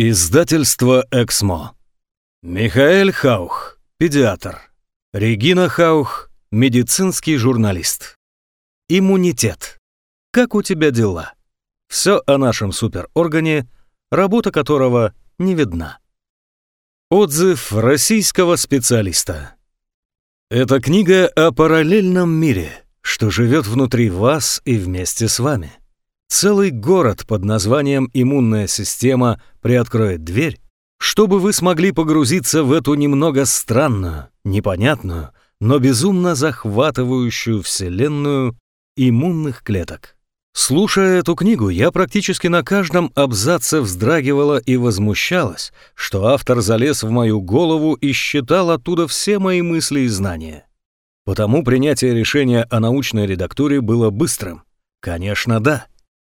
Издательство «Эксмо». Михаэль Хаух, педиатр. Регина Хаух, медицинский журналист. Иммунитет. Как у тебя дела? Все о нашем супероргане, работа которого не видна. Отзыв российского специалиста. Эта книга о параллельном мире, что живет внутри вас и вместе с вами. Целый город под названием «Иммунная система» приоткроет дверь, чтобы вы смогли погрузиться в эту немного странную, непонятную, но безумно захватывающую вселенную иммунных клеток. Слушая эту книгу, я практически на каждом абзаце вздрагивала и возмущалась, что автор залез в мою голову и считал оттуда все мои мысли и знания. Потому принятие решения о научной редактуре было быстрым. Конечно, да.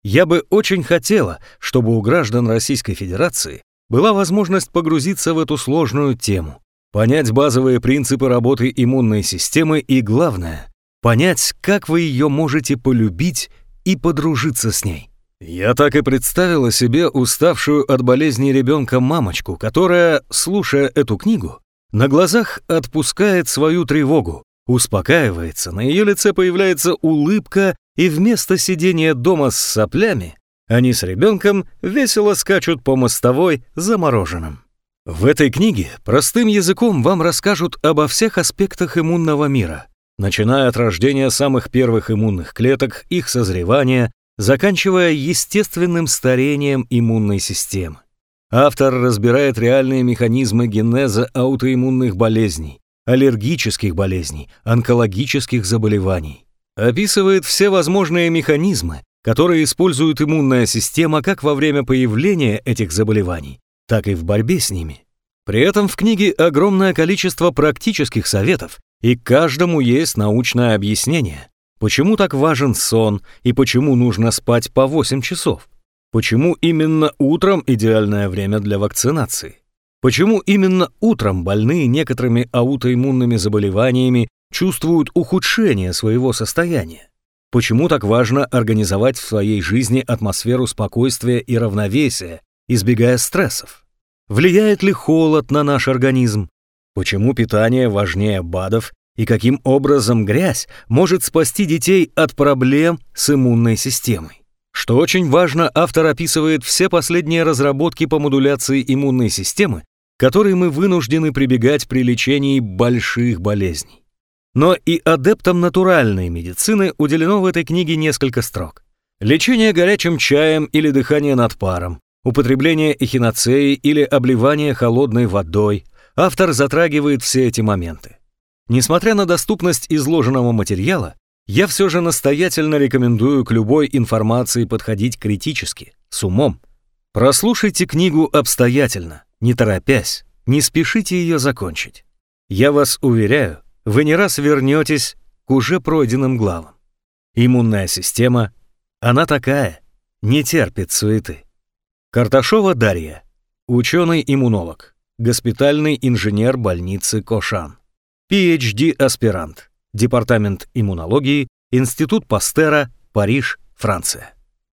Я бы очень хотела, чтобы у граждан Российской Федерации была возможность погрузиться в эту сложную тему, понять базовые принципы работы иммунной системы и, главное, понять, как вы ее можете полюбить и подружиться с ней. Я так и представила себе уставшую от болезни ребенка мамочку, которая, слушая эту книгу, на глазах отпускает свою тревогу, успокаивается, на ее лице появляется улыбка и вместо сидения дома с соплями они с ребенком весело скачут по мостовой замороженным. В этой книге простым языком вам расскажут обо всех аспектах иммунного мира, начиная от рождения самых первых иммунных клеток, их созревания, заканчивая естественным старением иммунной системы. Автор разбирает реальные механизмы генеза аутоиммунных болезней, аллергических болезней, онкологических заболеваний описывает все возможные механизмы, которые использует иммунная система как во время появления этих заболеваний, так и в борьбе с ними. При этом в книге огромное количество практических советов, и каждому есть научное объяснение, почему так важен сон и почему нужно спать по 8 часов, почему именно утром идеальное время для вакцинации, почему именно утром больные некоторыми аутоиммунными заболеваниями чувствуют ухудшение своего состояния. Почему так важно организовать в своей жизни атмосферу спокойствия и равновесия, избегая стрессов? Влияет ли холод на наш организм? Почему питание важнее БАДов и каким образом грязь может спасти детей от проблем с иммунной системой? Что очень важно, автор описывает все последние разработки по модуляции иммунной системы, которые мы вынуждены прибегать при лечении больших болезней. Но и адептам натуральной медицины уделено в этой книге несколько строк. Лечение горячим чаем или дыхание над паром, употребление эхиноцеи или обливание холодной водой. Автор затрагивает все эти моменты. Несмотря на доступность изложенного материала, я все же настоятельно рекомендую к любой информации подходить критически, с умом. Прослушайте книгу обстоятельно, не торопясь, не спешите ее закончить. Я вас уверяю, вы не раз вернетесь к уже пройденным главам. Иммунная система, она такая, не терпит суеты. Карташова Дарья, ученый-иммунолог, госпитальный инженер больницы Кошан, PhD-аспирант, Департамент иммунологии, Институт Пастера, Париж, Франция.